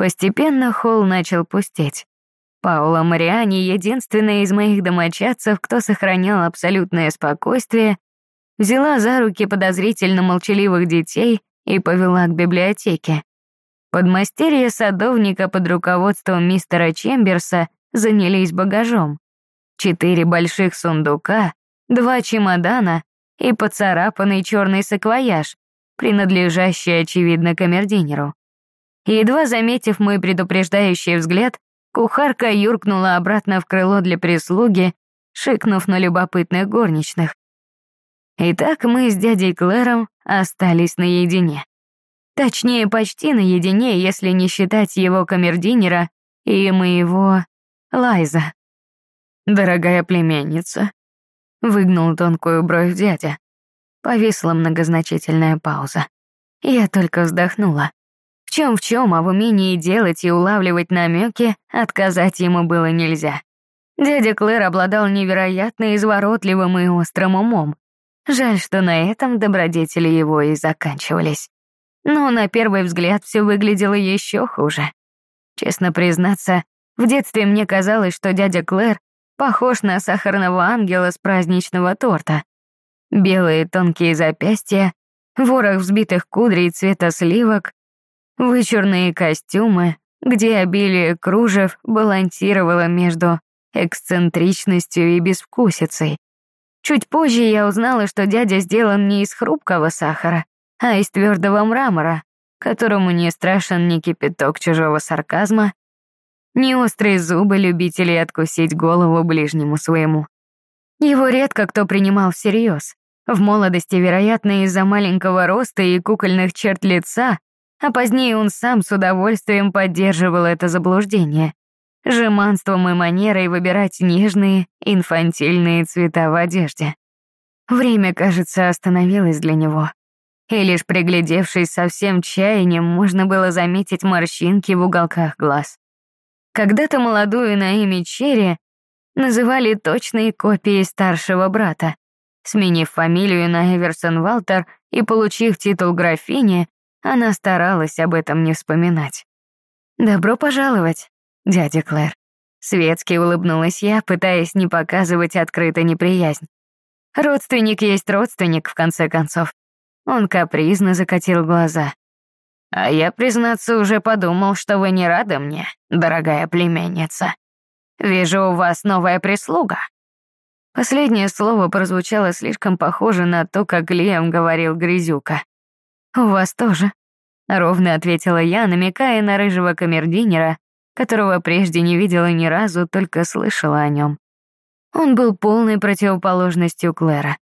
Постепенно холл начал пустеть. Паула Мариани, единственная из моих домочадцев, кто сохранял абсолютное спокойствие, взяла за руки подозрительно молчаливых детей и повела к библиотеке. Подмастерье садовника под руководством мистера Чемберса занялись багажом. Четыре больших сундука, два чемодана и поцарапанный черный саквояж, принадлежащий, очевидно, камердинеру. Едва заметив мой предупреждающий взгляд, кухарка юркнула обратно в крыло для прислуги, шикнув на любопытных горничных. Итак, мы с дядей Клэром остались наедине. Точнее, почти наедине, если не считать его камердинера и моего Лайза. «Дорогая племянница», — выгнул тонкую бровь дядя. Повисла многозначительная пауза. Я только вздохнула. В чем в чем, а в умении делать и улавливать намеки отказать ему было нельзя. Дядя Клэр обладал невероятно изворотливым и острым умом. Жаль, что на этом добродетели его и заканчивались. Но на первый взгляд все выглядело еще хуже. Честно признаться, в детстве мне казалось, что дядя Клэр похож на сахарного ангела с праздничного торта. Белые тонкие запястья, ворох взбитых кудрей цвета сливок, вычурные костюмы, где обилие кружев балансировало между эксцентричностью и безвкусицей. Чуть позже я узнала, что дядя сделан не из хрупкого сахара, а из твердого мрамора, которому не страшен ни кипяток чужого сарказма, ни острые зубы любителей откусить голову ближнему своему. Его редко кто принимал всерьез. В молодости, вероятно, из-за маленького роста и кукольных черт лица, а позднее он сам с удовольствием поддерживал это заблуждение жеманством и манерой выбирать нежные, инфантильные цвета в одежде. Время, кажется, остановилось для него. И лишь приглядевшись со всем чаянием, можно было заметить морщинки в уголках глаз. Когда-то молодую Наими Черри называли точной копией старшего брата. Сменив фамилию на Эверсон Валтер и получив титул графини, она старалась об этом не вспоминать. «Добро пожаловать», дядя Клэр. Светски улыбнулась я, пытаясь не показывать открыто неприязнь. Родственник есть родственник, в конце концов. Он капризно закатил глаза. А я, признаться, уже подумал, что вы не рады мне, дорогая племянница. Вижу, у вас новая прислуга. Последнее слово прозвучало слишком похоже на то, как Лиам говорил Грязюка. «У вас тоже», — ровно ответила я, намекая на рыжего камердинера которого прежде не видела ни разу, только слышала о нем. Он был полной противоположностью Клэра.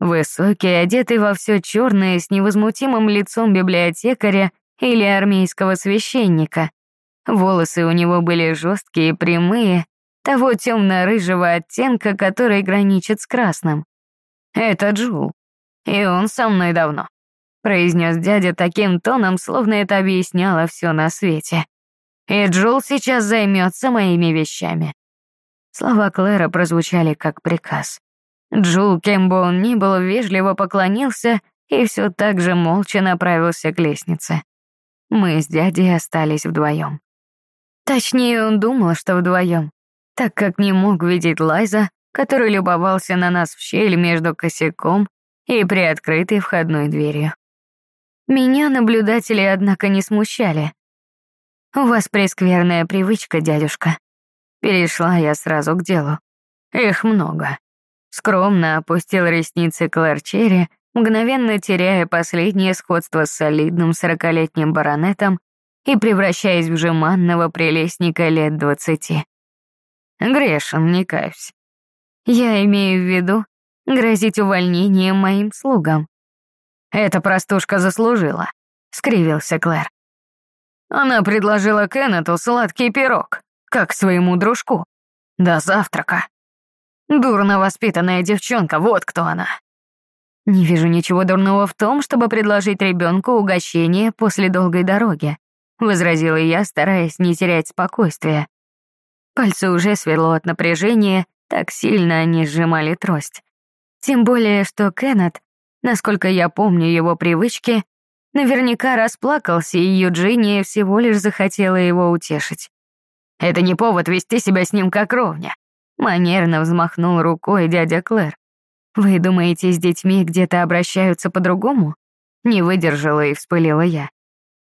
Высокий, одетый во все черное, с невозмутимым лицом библиотекаря или армейского священника. Волосы у него были жесткие и прямые, того темно-рыжего оттенка, который граничит с красным. «Это Джул, и он со мной давно», — произнес дядя таким тоном, словно это объясняло все на свете и Джул сейчас займется моими вещами». Слова Клэра прозвучали как приказ. Джул, кем бы он ни был, вежливо поклонился и все так же молча направился к лестнице. Мы с дядей остались вдвоем. Точнее, он думал, что вдвоем, так как не мог видеть Лайза, который любовался на нас в щель между косяком и приоткрытой входной дверью. Меня наблюдатели, однако, не смущали. «У вас прескверная привычка, дядюшка». Перешла я сразу к делу. Их много. Скромно опустил ресницы Клэр Черри, мгновенно теряя последнее сходство с солидным сорокалетним баронетом и превращаясь в жеманного прелестника лет двадцати. Грешен, не каюсь. Я имею в виду грозить увольнением моим слугам. Эта простушка заслужила, скривился Клэр. Она предложила Кеннету сладкий пирог, как своему дружку. До завтрака. Дурно воспитанная девчонка, вот кто она. Не вижу ничего дурного в том, чтобы предложить ребенку угощение после долгой дороги, возразила я, стараясь не терять спокойствия. Пальцы уже свело от напряжения, так сильно они сжимали трость. Тем более, что Кеннет, насколько я помню его привычки, Наверняка расплакался, и Юджиния всего лишь захотела его утешить. «Это не повод вести себя с ним как ровня», — манерно взмахнул рукой дядя Клэр. «Вы думаете, с детьми где-то обращаются по-другому?» Не выдержала и вспылила я.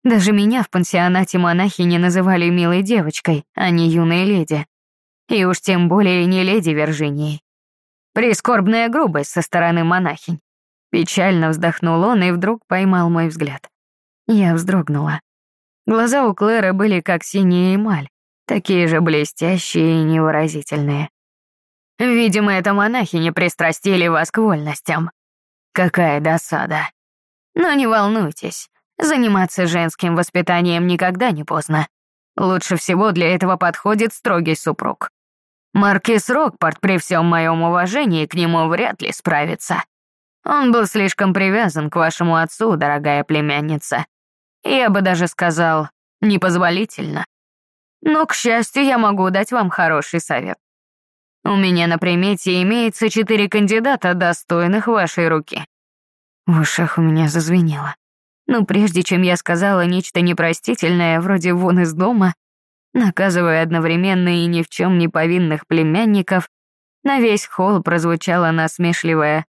Даже меня в пансионате монахи не называли милой девочкой, а не юной леди. И уж тем более не леди Виржинии. Прискорбная грубость со стороны монахинь. Печально вздохнул он и вдруг поймал мой взгляд. Я вздрогнула. Глаза у Клэра были как синяя эмаль, такие же блестящие и невыразительные. Видимо, это монахи не пристрастили вас к вольностям. Какая досада. Но не волнуйтесь, заниматься женским воспитанием никогда не поздно. Лучше всего для этого подходит строгий супруг. Маркиз Рокпорт при всем моем уважении к нему вряд ли справится. Он был слишком привязан к вашему отцу, дорогая племянница. Я бы даже сказал, непозволительно. Но, к счастью, я могу дать вам хороший совет. У меня на примете имеется четыре кандидата, достойных вашей руки». В ушах у меня зазвенело. Но прежде чем я сказала нечто непростительное, вроде «вон из дома», наказывая одновременно и ни в чем не повинных племянников, на весь холл прозвучало насмешливое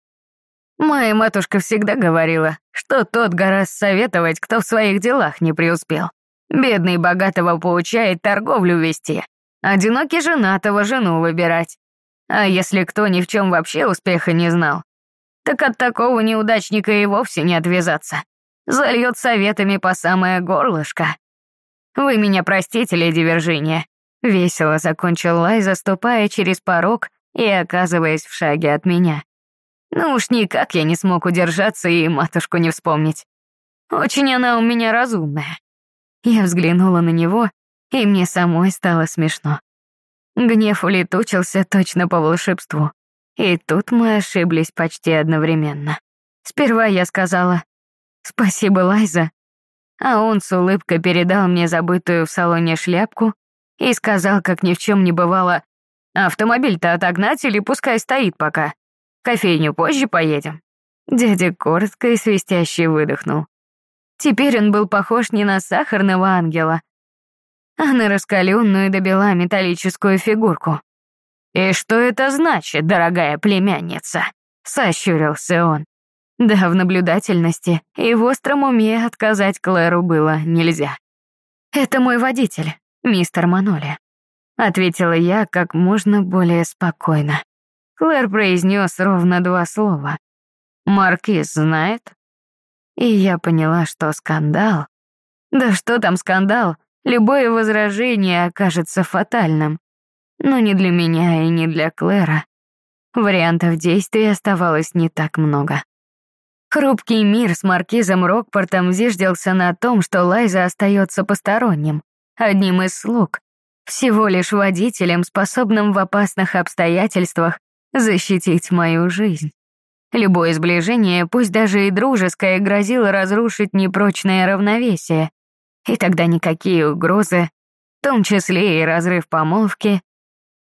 «Моя матушка всегда говорила, что тот гораздо советовать, кто в своих делах не преуспел. Бедный богатого поучает торговлю вести, одинокий женатого жену выбирать. А если кто ни в чем вообще успеха не знал, так от такого неудачника и вовсе не отвязаться. Зальет советами по самое горлышко. «Вы меня простите, леди Виржиния», — весело закончил Лай, заступая через порог и оказываясь в шаге от меня. Ну уж никак я не смог удержаться и матушку не вспомнить. Очень она у меня разумная. Я взглянула на него, и мне самой стало смешно. Гнев улетучился точно по волшебству. И тут мы ошиблись почти одновременно. Сперва я сказала «Спасибо, Лайза», а он с улыбкой передал мне забытую в салоне шляпку и сказал, как ни в чем не бывало, «Автомобиль-то отогнать или пускай стоит пока? Кофейню позже поедем». Дядя коротко и свистяще выдохнул. Теперь он был похож не на сахарного ангела, а на раскаленную до бела металлическую фигурку. «И что это значит, дорогая племянница?» — сощурился он. Да, в наблюдательности и в остром уме отказать Клэру было нельзя. «Это мой водитель, мистер Маноли», — ответила я как можно более спокойно. Клэр произнес ровно два слова. «Маркиз знает?» И я поняла, что скандал... Да что там скандал? Любое возражение окажется фатальным. Но не для меня и не для Клэра. Вариантов действий оставалось не так много. Хрупкий мир с маркизом Рокпортом зиждился на том, что Лайза остается посторонним, одним из слуг, всего лишь водителем, способным в опасных обстоятельствах защитить мою жизнь. Любое сближение, пусть даже и дружеское, грозило разрушить непрочное равновесие, и тогда никакие угрозы, в том числе и разрыв помолвки,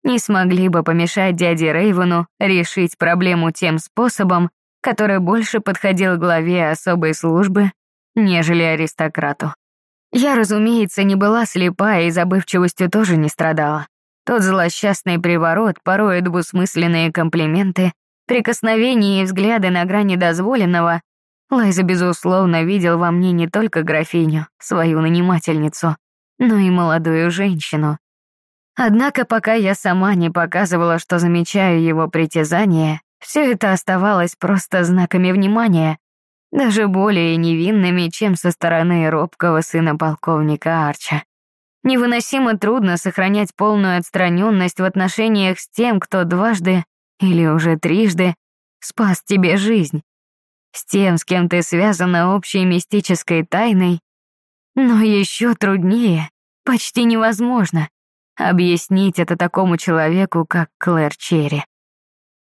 не смогли бы помешать дяде Рейвену решить проблему тем способом, который больше подходил главе особой службы, нежели аристократу. Я, разумеется, не была слепа и забывчивостью тоже не страдала. Тот злосчастный приворот, порой двусмысленные комплименты, прикосновения и взгляды на грани дозволенного, Лайза, безусловно, видел во мне не только графиню, свою нанимательницу, но и молодую женщину. Однако пока я сама не показывала, что замечаю его притязания, все это оставалось просто знаками внимания, даже более невинными, чем со стороны робкого сына полковника Арча. Невыносимо трудно сохранять полную отстраненность в отношениях с тем, кто дважды или уже трижды спас тебе жизнь, с тем, с кем ты связана общей мистической тайной, но еще труднее, почти невозможно, объяснить это такому человеку, как Клэр Черри.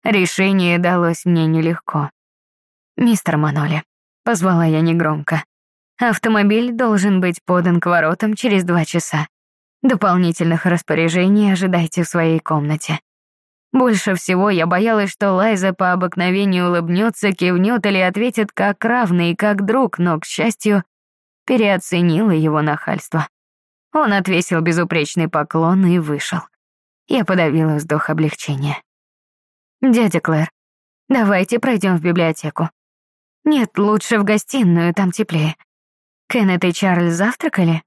Решение далось мне нелегко. «Мистер Маноли», — позвала я негромко, «автомобиль должен быть подан к воротам через два часа. Дополнительных распоряжений ожидайте в своей комнате». Больше всего я боялась, что Лайза по обыкновению улыбнется, кивнет или ответит как равный, как друг, но, к счастью, переоценила его нахальство. Он отвесил безупречный поклон и вышел. Я подавила вздох облегчения. «Дядя Клэр, давайте пройдем в библиотеку». «Нет, лучше в гостиную, там теплее». «Кеннет и Чарльз завтракали?»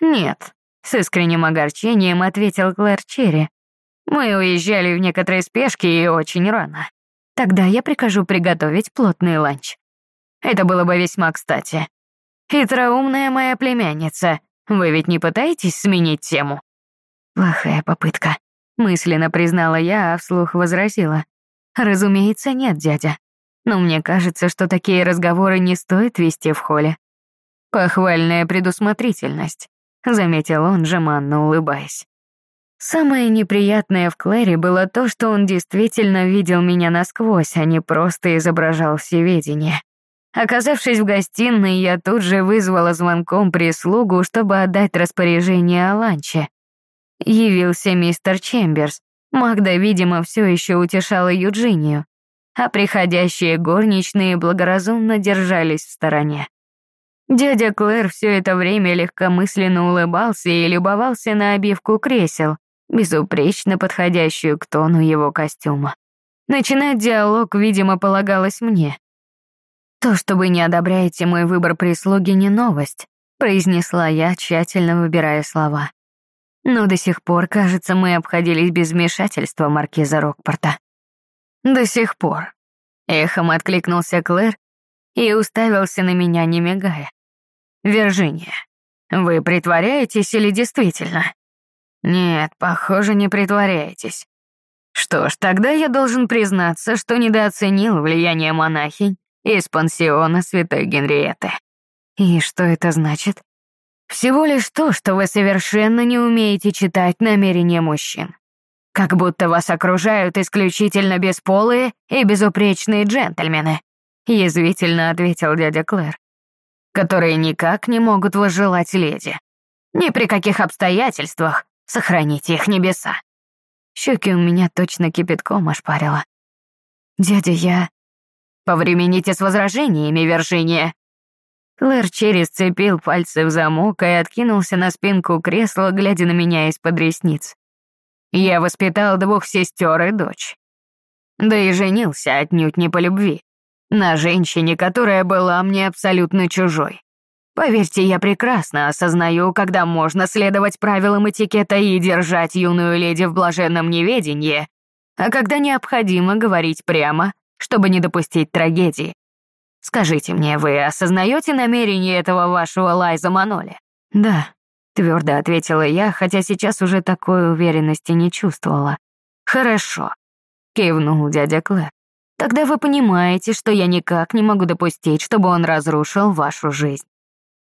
«Нет», — с искренним огорчением ответил Клэр Черри. «Мы уезжали в некоторой спешке и очень рано. Тогда я прикажу приготовить плотный ланч. Это было бы весьма кстати. Хитроумная моя племянница, вы ведь не пытаетесь сменить тему?» «Плохая попытка», — мысленно признала я, а вслух возразила. «Разумеется, нет, дядя. Но мне кажется, что такие разговоры не стоит вести в холле». «Похвальная предусмотрительность», — заметил он, жеманно улыбаясь. Самое неприятное в Клэре было то, что он действительно видел меня насквозь, а не просто изображал всеведение. Оказавшись в гостиной, я тут же вызвала звонком прислугу, чтобы отдать распоряжение о ланче. Явился мистер Чемберс. Магда, видимо, все еще утешала Юджинию, а приходящие горничные благоразумно держались в стороне. Дядя Клэр все это время легкомысленно улыбался и любовался на обивку кресел, безупречно подходящую к тону его костюма. Начинать диалог, видимо, полагалось мне. «То, что вы не одобряете мой выбор прислуги, не новость», произнесла я, тщательно выбирая слова. Но до сих пор, кажется, мы обходились без вмешательства маркиза Рокпорта. До сих пор. Эхом откликнулся Клэр и уставился на меня, не мигая. «Виржиния, вы притворяетесь или действительно?» «Нет, похоже, не притворяетесь. Что ж, тогда я должен признаться, что недооценил влияние монахинь из пансиона Святой Генриетты. И что это значит? Всего лишь то, что вы совершенно не умеете читать намерения мужчин. Как будто вас окружают исключительно бесполые и безупречные джентльмены, язвительно ответил дядя Клэр, которые никак не могут возжелать леди. Ни при каких обстоятельствах сохраните их небеса. Щеки у меня точно кипятком ошпарило. «Дядя, я...» Повремените с возражениями, Виржиния». Клэр Черри сцепил пальцы в замок и откинулся на спинку кресла, глядя на меня из-под ресниц. «Я воспитал двух сестер и дочь. Да и женился отнюдь не по любви. На женщине, которая была мне абсолютно чужой. Поверьте, я прекрасно осознаю, когда можно следовать правилам этикета и держать юную леди в блаженном неведении, а когда необходимо говорить прямо чтобы не допустить трагедии. Скажите мне, вы осознаете намерение этого вашего Лайза Маноли? Да, твердо ответила я, хотя сейчас уже такой уверенности не чувствовала. Хорошо, кивнул дядя Клэр. Тогда вы понимаете, что я никак не могу допустить, чтобы он разрушил вашу жизнь.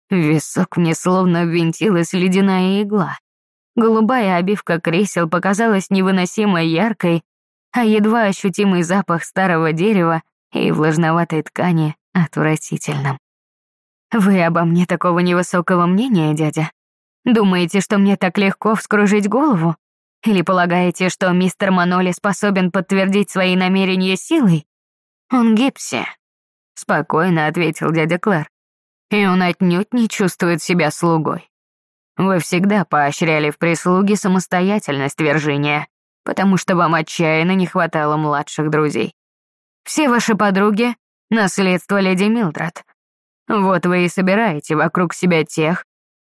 Висок мне словно ввинтилась ледяная игла. Голубая обивка кресел показалась невыносимо яркой а едва ощутимый запах старого дерева и влажноватой ткани отвратительным. «Вы обо мне такого невысокого мнения, дядя? Думаете, что мне так легко вскружить голову? Или полагаете, что мистер Маноли способен подтвердить свои намерения силой? Он гипси», — спокойно ответил дядя Клэр. «И он отнюдь не чувствует себя слугой. Вы всегда поощряли в прислуге самостоятельность, Виржиния потому что вам отчаянно не хватало младших друзей. Все ваши подруги — наследство леди Милдред. Вот вы и собираете вокруг себя тех,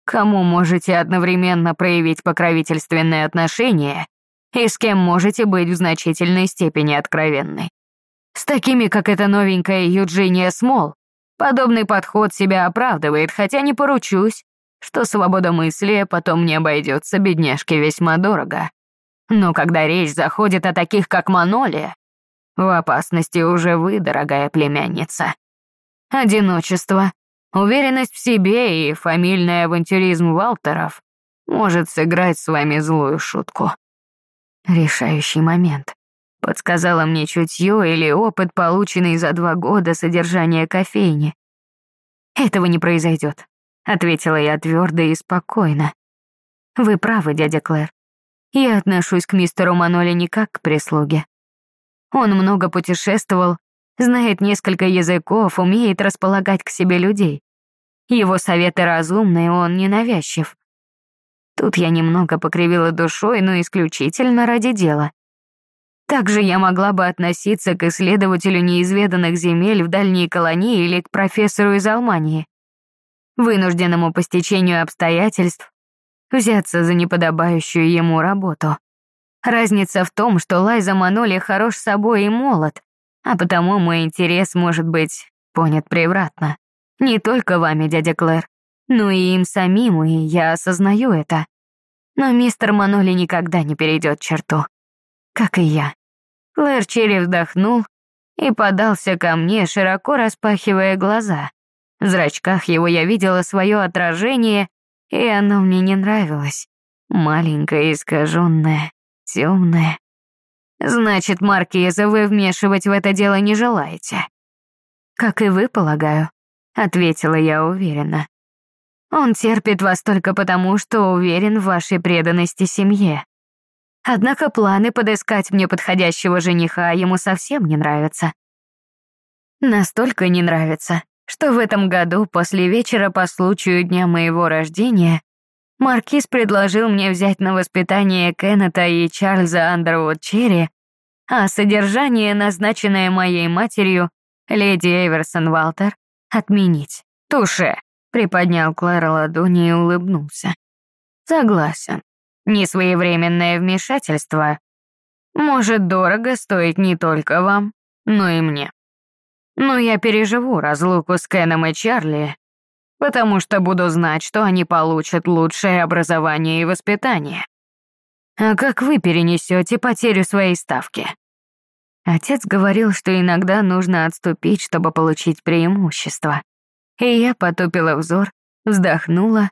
кому можете одновременно проявить покровительственные отношения и с кем можете быть в значительной степени откровенны. С такими, как эта новенькая Юджиния Смол, подобный подход себя оправдывает, хотя не поручусь, что свобода мысли потом не обойдется бедняжке весьма дорого. Но когда речь заходит о таких, как Маноли, в опасности уже вы, дорогая племянница. Одиночество, уверенность в себе и фамильный авантюризм Валтеров может сыграть с вами злую шутку. Решающий момент. Подсказала мне чутье или опыт, полученный за два года содержания кофейни. «Этого не произойдет», — ответила я твердо и спокойно. «Вы правы, дядя Клэр. Я отношусь к мистеру Маноли не как к прислуге. Он много путешествовал, знает несколько языков, умеет располагать к себе людей. Его советы разумные, он ненавязчив. Тут я немного покривила душой, но исключительно ради дела. Также я могла бы относиться к исследователю неизведанных земель в дальней колонии или к профессору из Алмании, вынужденному по стечению обстоятельств взяться за неподобающую ему работу. Разница в том, что Лайза Маноли хорош собой и молод, а потому мой интерес может быть понят превратно. Не только вами, дядя Клэр, но и им самим, и я осознаю это. Но мистер Маноли никогда не перейдет черту. Как и я. Клэр Черри вздохнул и подался ко мне, широко распахивая глаза. В зрачках его я видела свое отражение, и оно мне не нравилось. Маленькое, искаженное, темное. Значит, Маркиза, вы вмешивать в это дело не желаете? Как и вы, полагаю, ответила я уверенно. Он терпит вас только потому, что уверен в вашей преданности семье. Однако планы подыскать мне подходящего жениха ему совсем не нравятся. Настолько не нравится, что в этом году после вечера по случаю дня моего рождения Маркиз предложил мне взять на воспитание Кеннета и Чарльза Андервуд Черри, а содержание, назначенное моей матерью, леди Эверсон Валтер, отменить. Туше, приподнял Клэр ладони и улыбнулся. Согласен. Несвоевременное вмешательство может дорого стоить не только вам, но и мне. Но я переживу разлуку с Кеном и Чарли, потому что буду знать, что они получат лучшее образование и воспитание. А как вы перенесете потерю своей ставки? Отец говорил, что иногда нужно отступить, чтобы получить преимущество. И я потупила взор, вздохнула,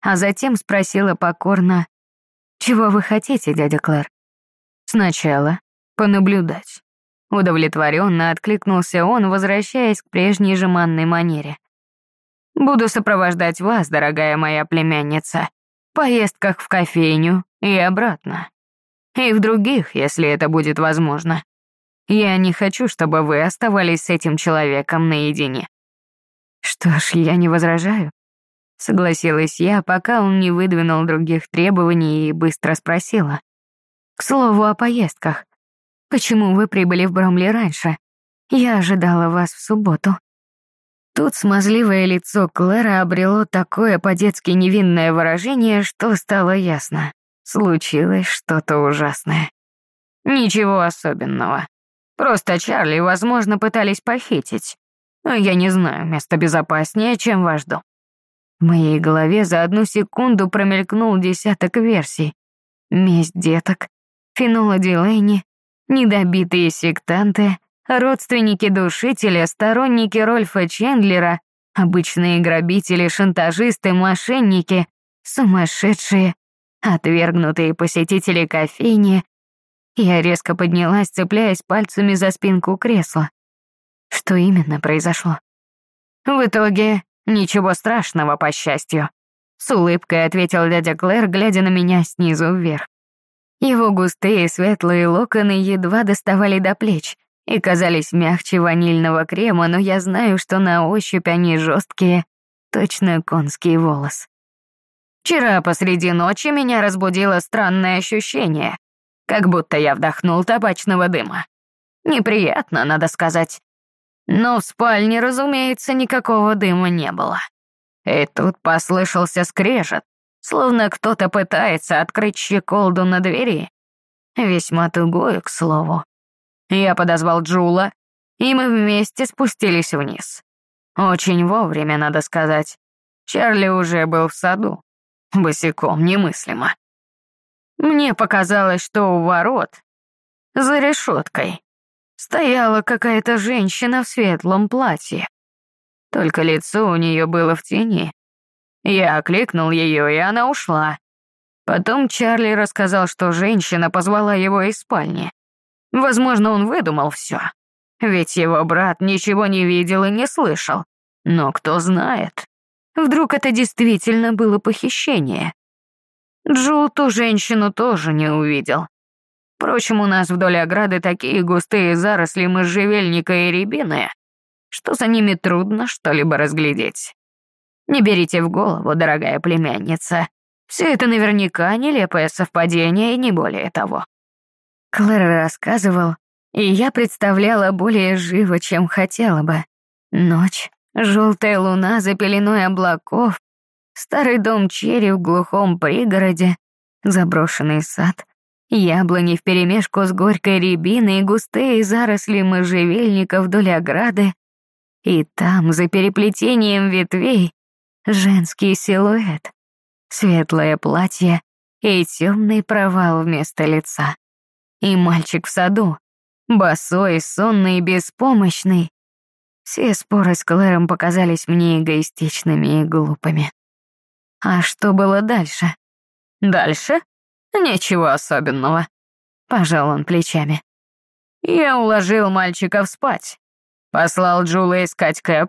а затем спросила покорно, «Чего вы хотите, дядя Клэр?» «Сначала понаблюдать». Удовлетворенно откликнулся он, возвращаясь к прежней жеманной манере. «Буду сопровождать вас, дорогая моя племянница, в поездках в кофейню и обратно. И в других, если это будет возможно. Я не хочу, чтобы вы оставались с этим человеком наедине». «Что ж, я не возражаю», — согласилась я, пока он не выдвинул других требований и быстро спросила. «К слову о поездках. Почему вы прибыли в Бромли раньше? Я ожидала вас в субботу». Тут смазливое лицо Клэра обрело такое по-детски невинное выражение, что стало ясно. Случилось что-то ужасное. Ничего особенного. Просто Чарли, возможно, пытались похитить. Но я не знаю место безопаснее, чем ваш дом. В моей голове за одну секунду промелькнул десяток версий. Месть деток, Фенола Дилейни, недобитые сектанты, родственники душителя, сторонники Рольфа Чендлера, обычные грабители, шантажисты, мошенники, сумасшедшие, отвергнутые посетители кофейни. Я резко поднялась, цепляясь пальцами за спинку кресла. Что именно произошло? В итоге ничего страшного, по счастью. С улыбкой ответил дядя Клэр, глядя на меня снизу вверх. Его густые светлые локоны едва доставали до плеч и казались мягче ванильного крема, но я знаю, что на ощупь они жесткие, точно конский волос. Вчера посреди ночи меня разбудило странное ощущение, как будто я вдохнул табачного дыма. Неприятно, надо сказать. Но в спальне, разумеется, никакого дыма не было. И тут послышался скрежет, словно кто-то пытается открыть щеколду на двери. Весьма тугую, к слову. Я подозвал Джула, и мы вместе спустились вниз. Очень вовремя, надо сказать. Чарли уже был в саду. Босиком немыслимо. Мне показалось, что у ворот, за решеткой, стояла какая-то женщина в светлом платье. Только лицо у нее было в тени, я окликнул ее, и она ушла. Потом Чарли рассказал, что женщина позвала его из спальни. Возможно, он выдумал все. Ведь его брат ничего не видел и не слышал. Но кто знает. Вдруг это действительно было похищение. Джул ту женщину тоже не увидел. Впрочем, у нас вдоль ограды такие густые заросли можжевельника и рябины, что за ними трудно что-либо разглядеть. Не берите в голову, дорогая племянница. Все это наверняка нелепое совпадение и не более того. Клэр рассказывал, и я представляла более живо, чем хотела бы. Ночь, желтая луна за пеленой облаков, старый дом черри в глухом пригороде, заброшенный сад, яблони вперемешку с горькой рябиной и густые заросли можжевельника вдоль ограды, и там, за переплетением ветвей, женский силуэт, светлое платье и темный провал вместо лица. И мальчик в саду, босой, сонный и беспомощный. Все споры с Клэром показались мне эгоистичными и глупыми. А что было дальше? Дальше? Ничего особенного. Пожал он плечами. Я уложил мальчиков спать. Послал Джула искать Кэп.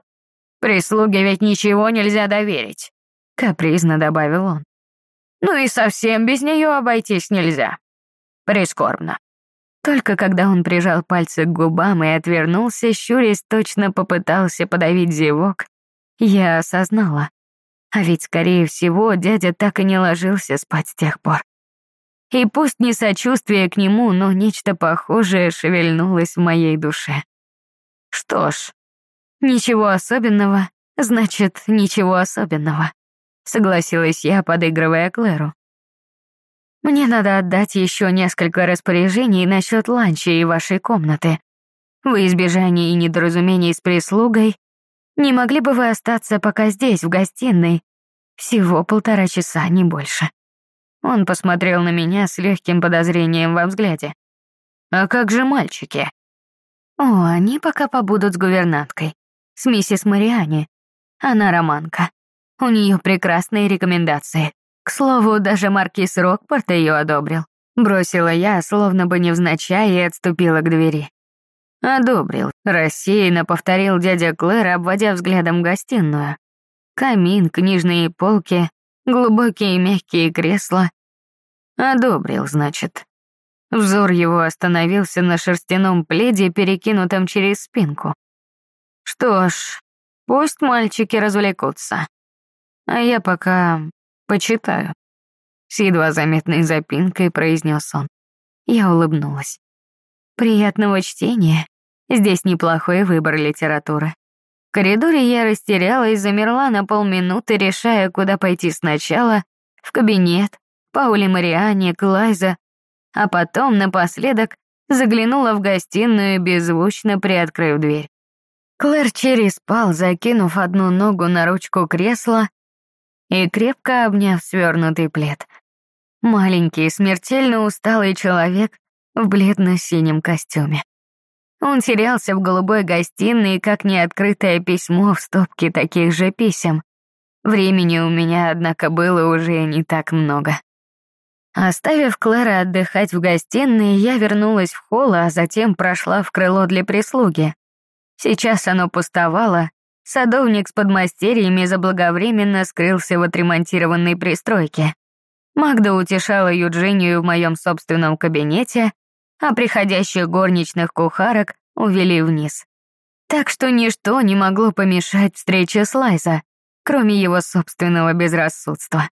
Прислуге ведь ничего нельзя доверить. Капризно добавил он. Ну и совсем без нее обойтись нельзя. Прискорбно. Только когда он прижал пальцы к губам и отвернулся, щурясь точно попытался подавить зевок, я осознала. А ведь, скорее всего, дядя так и не ложился спать с тех пор. И пусть не сочувствие к нему, но нечто похожее шевельнулось в моей душе. Что ж, ничего особенного, значит, ничего особенного, согласилась я, подыгрывая Клэру. Мне надо отдать еще несколько распоряжений насчет ланча и вашей комнаты. В избежание недоразумений с прислугой, не могли бы вы остаться пока здесь, в гостиной? Всего полтора часа, не больше. Он посмотрел на меня с легким подозрением во взгляде. «А как же мальчики?» «О, они пока побудут с гувернанткой, с миссис Мариани. Она романка. У нее прекрасные рекомендации. К слову, даже маркиз Рокпорт ее одобрил. Бросила я, словно бы невзначай, и отступила к двери. «Одобрил», — рассеянно повторил дядя Клэр, обводя взглядом гостиную. Камин, книжные полки, глубокие мягкие кресла. «Одобрил, значит». Взор его остановился на шерстяном пледе, перекинутом через спинку. «Что ж, пусть мальчики развлекутся. А я пока Почитаю. С едва заметной запинкой произнес он. Я улыбнулась. Приятного чтения. Здесь неплохой выбор литературы. В коридоре я растерялась, замерла на полминуты, решая, куда пойти сначала. В кабинет, Паули Мариане, Клайза. А потом, напоследок, заглянула в гостиную, беззвучно приоткрыв дверь. Клэр Черри спал, закинув одну ногу на ручку кресла, и крепко обняв свернутый плед. Маленький, смертельно усталый человек в бледно-синем костюме. Он терялся в голубой гостиной, как неоткрытое письмо в стопке таких же писем. Времени у меня, однако, было уже не так много. Оставив Клэра отдыхать в гостиной, я вернулась в холл, а затем прошла в крыло для прислуги. Сейчас оно пустовало, Садовник с подмастерьями заблаговременно скрылся в отремонтированной пристройке. Магда утешала Юджинию в моем собственном кабинете, а приходящих горничных кухарок увели вниз. Так что ничто не могло помешать встрече с Лайза, кроме его собственного безрассудства.